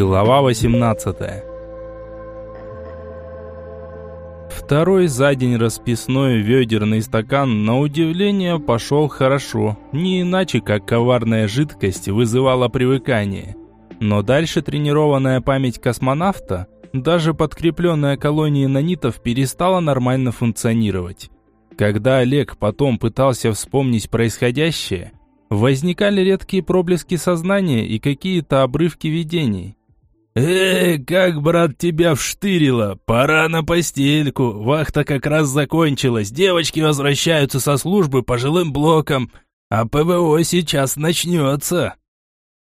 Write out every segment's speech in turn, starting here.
Глава 18 Второй за день расписной ведерный стакан, на удивление, пошел хорошо. Не иначе, как коварная жидкость вызывала привыкание. Но дальше тренированная память космонавта, даже подкрепленная колонией нанитов, перестала нормально функционировать. Когда Олег потом пытался вспомнить происходящее, возникали редкие проблески сознания и какие-то обрывки видений. «Эй, как, брат, тебя вштырило! Пора на постельку! Вахта как раз закончилась, девочки возвращаются со службы по жилым блокам, а ПВО сейчас начнется!»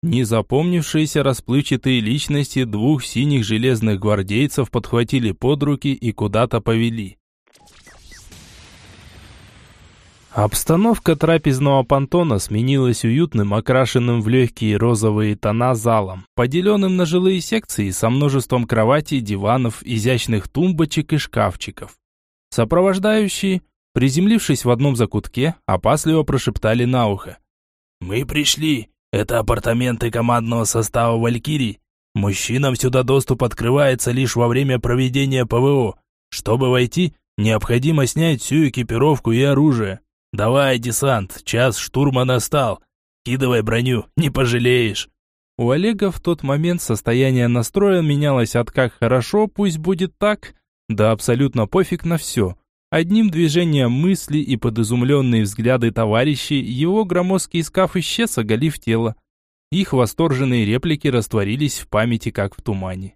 Незапомнившиеся расплывчатые личности двух синих железных гвардейцев подхватили под руки и куда-то повели. Обстановка трапезного понтона сменилась уютным, окрашенным в легкие розовые тона залом, поделенным на жилые секции со множеством кроватей, диванов, изящных тумбочек и шкафчиков. Сопровождающие, приземлившись в одном закутке, опасливо прошептали на ухо. «Мы пришли. Это апартаменты командного состава «Валькирий». Мужчинам сюда доступ открывается лишь во время проведения ПВО. Чтобы войти, необходимо снять всю экипировку и оружие. «Давай, десант, час штурма настал. Кидывай броню, не пожалеешь». У Олега в тот момент состояние настроя менялось от «как хорошо, пусть будет так» до абсолютно пофиг на все. Одним движением мысли и под изумленные взгляды товарищей его громоздкий скаф исчез, оголив тело. Их восторженные реплики растворились в памяти, как в тумане.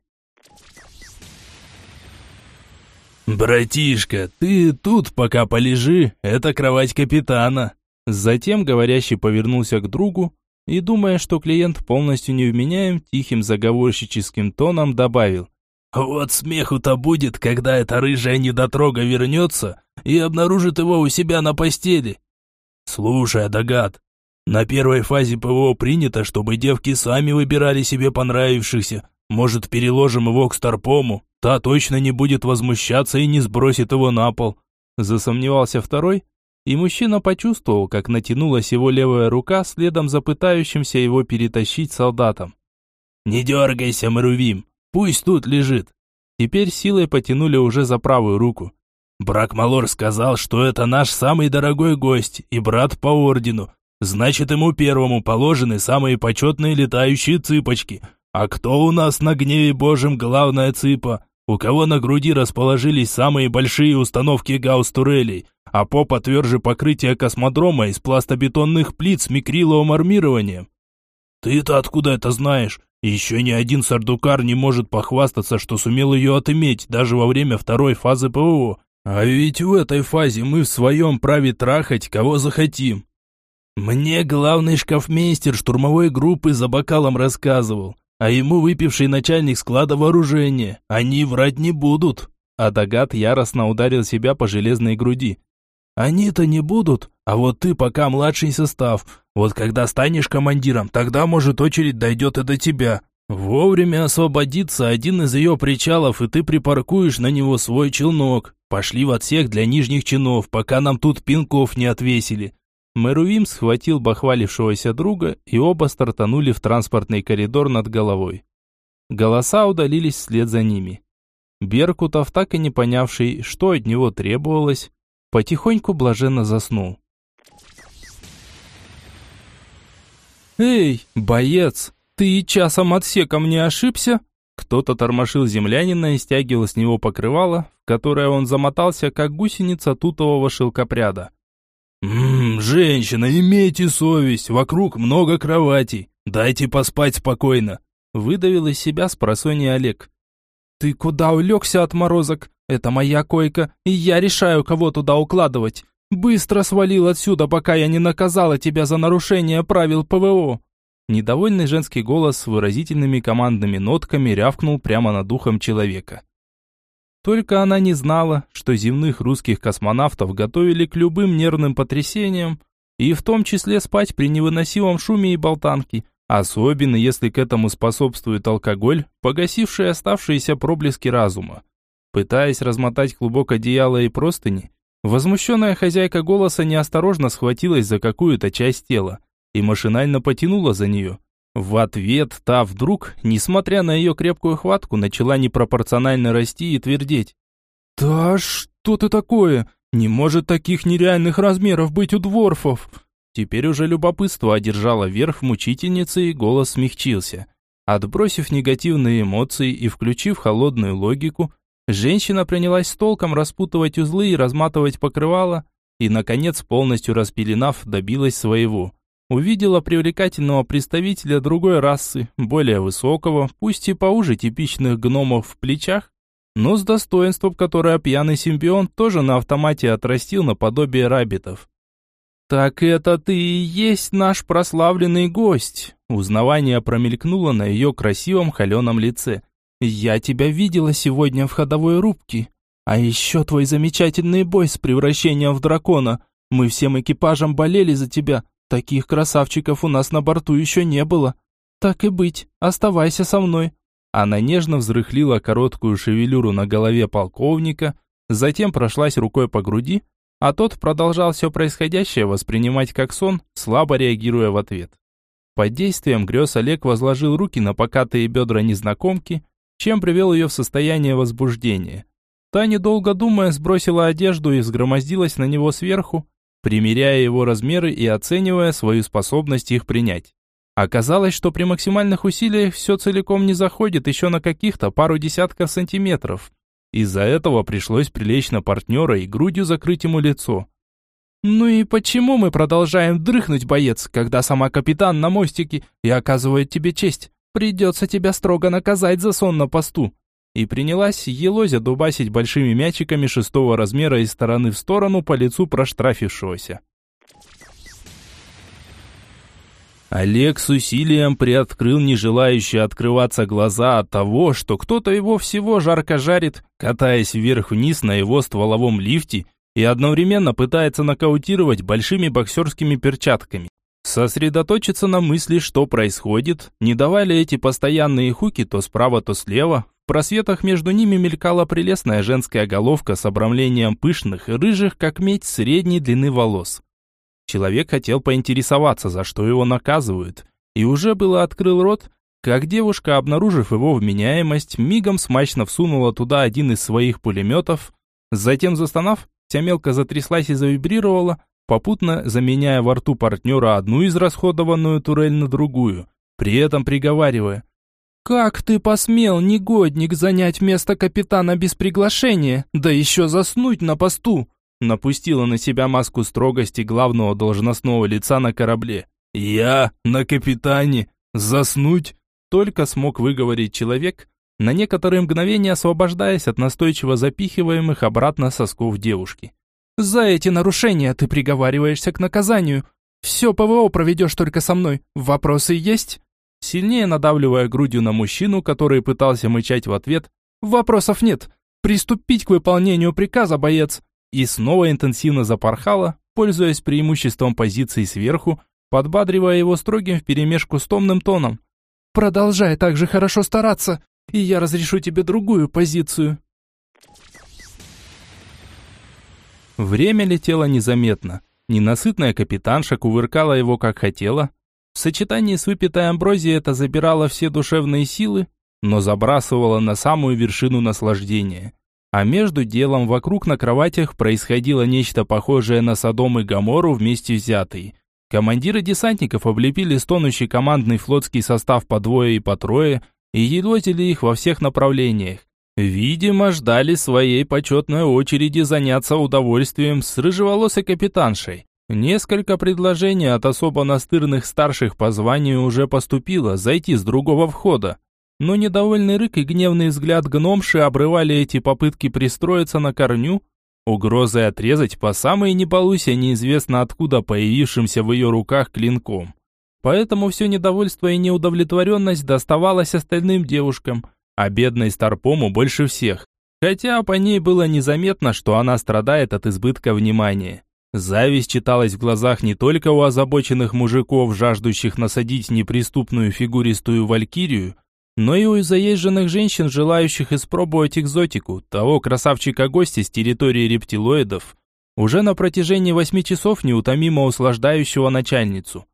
«Братишка, ты тут пока полежи, это кровать капитана». Затем говорящий повернулся к другу и, думая, что клиент полностью невменяем, тихим заговорщическим тоном добавил. «Вот смеху-то будет, когда эта рыжая недотрога вернется и обнаружит его у себя на постели». «Слушай, Адагат, на первой фазе ПВО принято, чтобы девки сами выбирали себе понравившихся. Может, переложим его к Старпому?» Та точно не будет возмущаться и не сбросит его на пол. Засомневался второй, и мужчина почувствовал, как натянулась его левая рука следом за пытающимся его перетащить солдатом. «Не дергайся, Марувим, пусть тут лежит». Теперь силой потянули уже за правую руку. Бракмалор сказал, что это наш самый дорогой гость и брат по ордену. Значит, ему первому положены самые почетные летающие цыпочки. А кто у нас на гневе божьем главная цыпа? у кого на груди расположились самые большие установки гаусс-турелей, а попа тверже покрытия космодрома из пластобетонных плит с микриловым армированием. Ты-то откуда это знаешь? Еще ни один сардукар не может похвастаться, что сумел ее отыметь даже во время второй фазы ПВО. А ведь в этой фазе мы в своем праве трахать, кого захотим. Мне главный шкафмейстер штурмовой группы за бокалом рассказывал а ему выпивший начальник склада вооружения. Они врать не будут. А Дагат яростно ударил себя по железной груди. Они-то не будут, а вот ты пока младший состав. Вот когда станешь командиром, тогда, может, очередь дойдет и до тебя. Вовремя освободится один из ее причалов, и ты припаркуешь на него свой челнок. Пошли в отсек для нижних чинов, пока нам тут пинков не отвесили. Мэруим схватил бахвалившегося друга, и оба стартанули в транспортный коридор над головой. Голоса удалились вслед за ними. Беркутов, так и не понявший, что от него требовалось, потихоньку блаженно заснул. «Эй, боец, ты часом отсеком не ошибся?» Кто-то тормошил землянина и стягивал с него покрывало, в которое он замотался, как гусеница тутового шелкопряда. «Ммм, женщина, имейте совесть, вокруг много кроватей, дайте поспать спокойно», выдавил из себя спросонья Олег. «Ты куда улегся, отморозок? Это моя койка, и я решаю, кого туда укладывать. Быстро свалил отсюда, пока я не наказала тебя за нарушение правил ПВО». Недовольный женский голос с выразительными командными нотками рявкнул прямо над духом человека. Только она не знала, что земных русских космонавтов готовили к любым нервным потрясениям, и в том числе спать при невыносимом шуме и болтанке, особенно если к этому способствует алкоголь, погасивший оставшиеся проблески разума. Пытаясь размотать клубок одеяла и простыни, возмущенная хозяйка голоса неосторожно схватилась за какую-то часть тела и машинально потянула за нее. В ответ та вдруг, несмотря на ее крепкую хватку, начала непропорционально расти и твердеть. «Да что ты такое? Не может таких нереальных размеров быть у дворфов!» Теперь уже любопытство одержало верх в мучительнице, и голос смягчился. Отбросив негативные эмоции и включив холодную логику, женщина принялась толком распутывать узлы и разматывать покрывало, и, наконец, полностью распеленав, добилась своего. Увидела привлекательного представителя другой расы, более высокого, пусть и поуже типичных гномов в плечах, но с достоинством, которое пьяный симбион тоже на автомате отрастил наподобие рабитов. «Так это ты и есть наш прославленный гость!» Узнавание промелькнуло на ее красивом холеном лице. «Я тебя видела сегодня в ходовой рубке. А еще твой замечательный бой с превращением в дракона. Мы всем экипажем болели за тебя. Таких красавчиков у нас на борту еще не было. Так и быть, оставайся со мной». Она нежно взрыхлила короткую шевелюру на голове полковника, затем прошлась рукой по груди, а тот продолжал все происходящее воспринимать как сон, слабо реагируя в ответ. Под действием грез Олег возложил руки на покатые бедра незнакомки, чем привел ее в состояние возбуждения. Та, недолго думая, сбросила одежду и взгромоздилась на него сверху, примеряя его размеры и оценивая свою способность их принять. Оказалось, что при максимальных усилиях все целиком не заходит еще на каких-то пару десятков сантиметров. Из-за этого пришлось прилечь на партнера и грудью закрыть ему лицо. «Ну и почему мы продолжаем дрыхнуть, боец, когда сама капитан на мостике и оказывает тебе честь? Придется тебя строго наказать за сон на посту и принялась елозя дубасить большими мячиками шестого размера из стороны в сторону по лицу проштрафившегося. Олег с усилием приоткрыл не желающие открываться глаза от того, что кто-то его всего жарко жарит, катаясь вверх-вниз на его стволовом лифте и одновременно пытается нокаутировать большими боксерскими перчатками. Сосредоточиться на мысли, что происходит, не давали эти постоянные хуки то справа, то слева, просветах между ними мелькала прелестная женская головка с обрамлением пышных и рыжих, как медь, средней длины волос. Человек хотел поинтересоваться, за что его наказывают, и уже было открыл рот, как девушка, обнаружив его вменяемость, мигом смачно всунула туда один из своих пулеметов, затем застонав, вся мелко затряслась и завибрировала, попутно заменяя во рту партнера одну израсходованную турель на другую, при этом приговаривая «Как ты посмел, негодник, занять место капитана без приглашения, да еще заснуть на посту?» Напустила на себя маску строгости главного должностного лица на корабле. «Я на капитане? Заснуть?» Только смог выговорить человек, на некоторые мгновения освобождаясь от настойчиво запихиваемых обратно сосков девушки. «За эти нарушения ты приговариваешься к наказанию. Все ПВО проведешь только со мной. Вопросы есть?» Сильнее надавливая грудью на мужчину, который пытался мычать в ответ, «Вопросов нет. Приступить к выполнению приказа, боец!» И снова интенсивно запорхала, пользуясь преимуществом позиции сверху, подбадривая его строгим вперемешку с томным тоном. «Продолжай так же хорошо стараться, и я разрешу тебе другую позицию». Время летело незаметно. Ненасытная капитанша кувыркала его как хотела, в сочетании с выпитой амброзией это забирало все душевные силы, но забрасывало на самую вершину наслаждения. А между делом вокруг на кроватях происходило нечто похожее на Содом и Гоморру вместе взятые. Командиры десантников облепили стонущий командный флотский состав по двое и по трое и елозили их во всех направлениях. Видимо, ждали своей почетной очереди заняться удовольствием с рыжеволосой капитаншей. Несколько предложений от особо настырных старших по званию уже поступило зайти с другого входа. Но недовольный рык и гневный взгляд гномши обрывали эти попытки пристроиться на корню, угрозой отрезать по самой не неизвестно откуда появившимся в ее руках клинком. Поэтому все недовольство и неудовлетворенность доставалось остальным девушкам, а бедной Старпому больше всех. Хотя по ней было незаметно, что она страдает от избытка внимания. Зависть читалась в глазах не только у озабоченных мужиков, жаждущих насадить неприступную фигуристую валькирию, но и у заезженных женщин, желающих испробовать экзотику, того красавчика-гостя с территории рептилоидов, уже на протяжении восьми часов неутомимо услаждающего начальницу.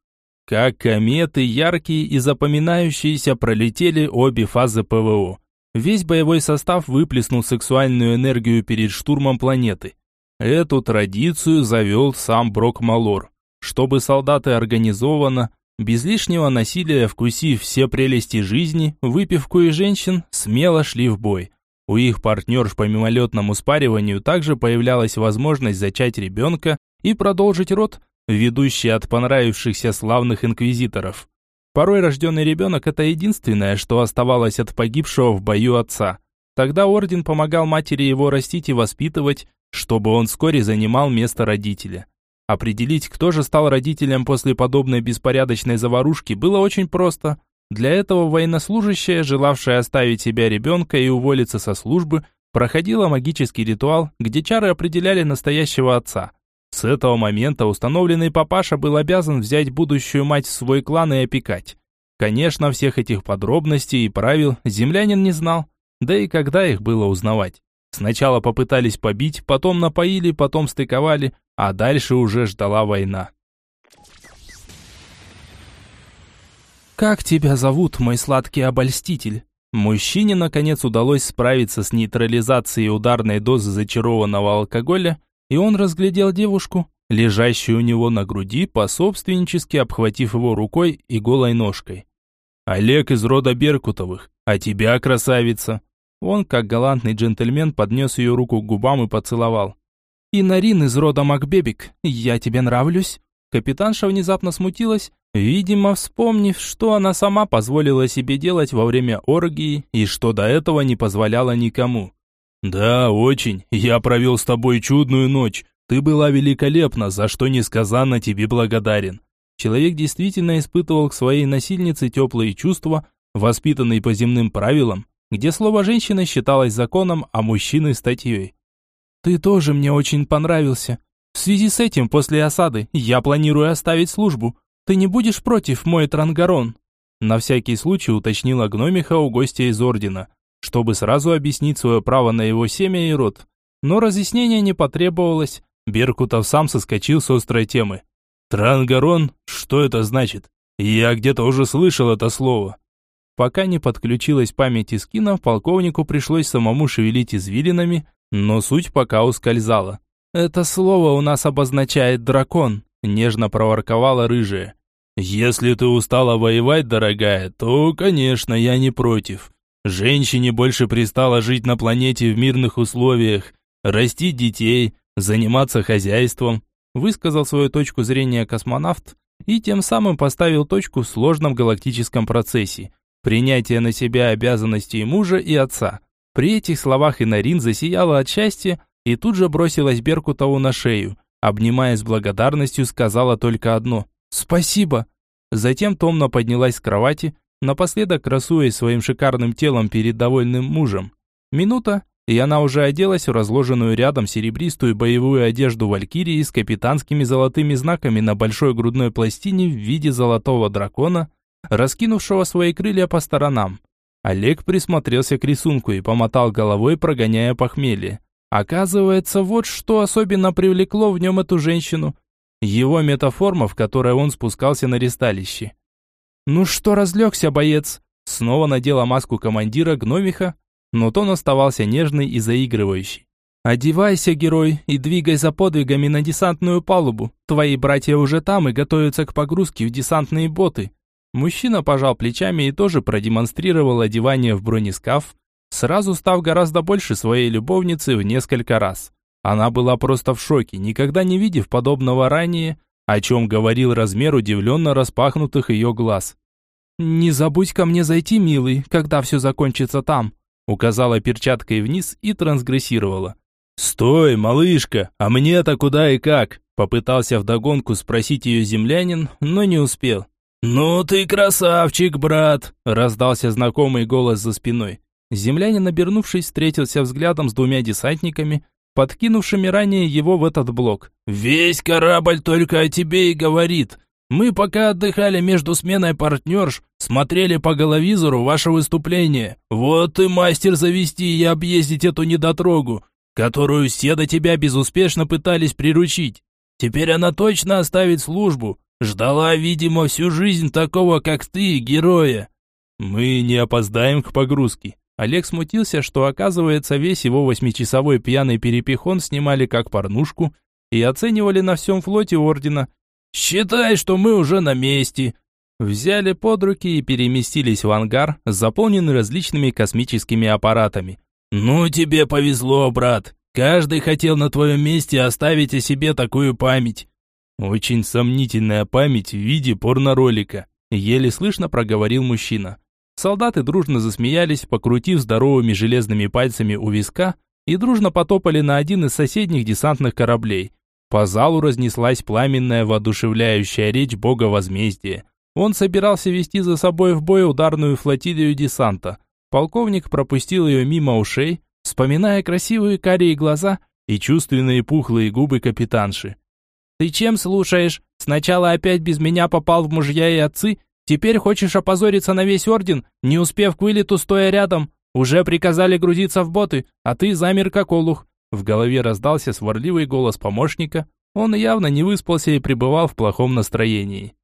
Как кометы, яркие и запоминающиеся пролетели обе фазы ПВО. Весь боевой состав выплеснул сексуальную энергию перед штурмом планеты. Эту традицию завел сам Брок Малор, чтобы солдаты организованно, без лишнего насилия вкусив все прелести жизни, выпивку и женщин, смело шли в бой. У их партнерш по мимолетному спариванию также появлялась возможность зачать ребенка и продолжить род, ведущий от понравившихся славных инквизиторов. Порой рожденный ребенок – это единственное, что оставалось от погибшего в бою отца. Тогда орден помогал матери его растить и воспитывать, чтобы он вскоре занимал место родителя. Определить, кто же стал родителем после подобной беспорядочной заварушки, было очень просто. Для этого военнослужащая, желавшая оставить себя ребенка и уволиться со службы, проходила магический ритуал, где чары определяли настоящего отца – с этого момента установленный папаша был обязан взять будущую мать в свой клан и опекать. Конечно, всех этих подробностей и правил землянин не знал, да и когда их было узнавать. Сначала попытались побить, потом напоили, потом стыковали, а дальше уже ждала война. «Как тебя зовут, мой сладкий обольститель?» Мужчине, наконец, удалось справиться с нейтрализацией ударной дозы зачарованного алкоголя и он разглядел девушку, лежащую у него на груди, пособственнически обхватив его рукой и голой ножкой. «Олег из рода Беркутовых, а тебя, красавица!» Он, как галантный джентльмен, поднес ее руку к губам и поцеловал. «И Нарин из рода Макбебик, я тебе нравлюсь?» Капитанша внезапно смутилась, видимо, вспомнив, что она сама позволила себе делать во время оргии и что до этого не позволяла никому. «Да, очень. Я провел с тобой чудную ночь. Ты была великолепна, за что несказанно тебе благодарен». Человек действительно испытывал к своей насильнице теплые чувства, воспитанные по земным правилам, где слово «женщина» считалось законом, а мужчины – статьей. «Ты тоже мне очень понравился. В связи с этим, после осады, я планирую оставить службу. Ты не будешь против, мой Трангарон?» На всякий случай уточнила гномиха у гостя из Ордена – чтобы сразу объяснить свое право на его семя и род. Но разъяснения не потребовалось. Беркутов сам соскочил с острой темы. «Трангарон? Что это значит? Я где-то уже слышал это слово». Пока не подключилась память из кино, полковнику пришлось самому шевелить извилинами, но суть пока ускользала. «Это слово у нас обозначает дракон», – нежно проворковала рыжая. «Если ты устала воевать, дорогая, то, конечно, я не против. Женщине больше пристало жить на планете в мирных условиях, растить детей, заниматься хозяйством, высказал свою точку зрения космонавт и тем самым поставил точку в сложном галактическом процессе принятия на себя обязанностей мужа и отца. При этих словах Инарин засияла от счастья и тут же бросилась Беркутову на шею. Обнимая с благодарностью, сказала только одно «Спасибо». Затем томно поднялась с кровати, напоследок красуясь своим шикарным телом перед довольным мужем. Минута, и она уже оделась в разложенную рядом серебристую боевую одежду валькирии с капитанскими золотыми знаками на большой грудной пластине в виде золотого дракона, раскинувшего свои крылья по сторонам. Олег присмотрелся к рисунку и помотал головой, прогоняя похмелье. Оказывается, вот что особенно привлекло в нем эту женщину. Его метаформа, в которой он спускался на ристалище. «Ну что разлегся, боец?» Снова надела маску командира гномиха, но тон оставался нежный и заигрывающий. «Одевайся, герой, и двигай за подвигами на десантную палубу. Твои братья уже там и готовятся к погрузке в десантные боты». Мужчина пожал плечами и тоже продемонстрировал одевание в бронескаф, сразу став гораздо больше своей любовницы в несколько раз. Она была просто в шоке, никогда не видев подобного ранее, о чем говорил размер удивленно распахнутых ее глаз. «Не забудь ко мне зайти, милый, когда все закончится там», указала перчаткой вниз и трансгрессировала. «Стой, малышка, а мне-то куда и как?» Попытался вдогонку спросить ее землянин, но не успел. «Ну ты красавчик, брат!» раздался знакомый голос за спиной. Землянин, обернувшись, встретился взглядом с двумя десантниками, подкинувшими ранее его в этот блок. «Весь корабль только о тебе и говорит. Мы пока отдыхали между сменой партнерш, смотрели по головизору ваше выступление. Вот ты мастер завести и объездить эту недотрогу, которую все до тебя безуспешно пытались приручить. Теперь она точно оставит службу. Ждала, видимо, всю жизнь такого, как ты, героя. Мы не опоздаем к погрузке. Олег смутился, что, оказывается, весь его восьмичасовой пьяный перепихон снимали как порнушку и оценивали на всем флоте ордена. «Считай, что мы уже на месте!» Взяли под руки и переместились в ангар, заполненный различными космическими аппаратами. «Ну, тебе повезло, брат. Каждый хотел на твоем месте оставить о себе такую память». «Очень сомнительная память в виде порноролика», — еле слышно проговорил мужчина. Солдаты дружно засмеялись, покрутив здоровыми железными пальцами у виска, и дружно потопали на один из соседних десантных кораблей. По залу разнеслась пламенная воодушевляющая речь бога возмездия. Он собирался вести за собой в бой ударную флотилию десанта. Полковник пропустил ее мимо ушей, вспоминая красивые карие глаза и чувственные пухлые губы капитанши. «Ты чем слушаешь? Сначала опять без меня попал в мужья и отцы, Теперь хочешь опозориться на весь орден, не успев к вылету, стоя рядом? Уже приказали грузиться в боты, а ты замер как олух». В голове раздался сварливый голос помощника. Он явно не выспался и пребывал в плохом настроении.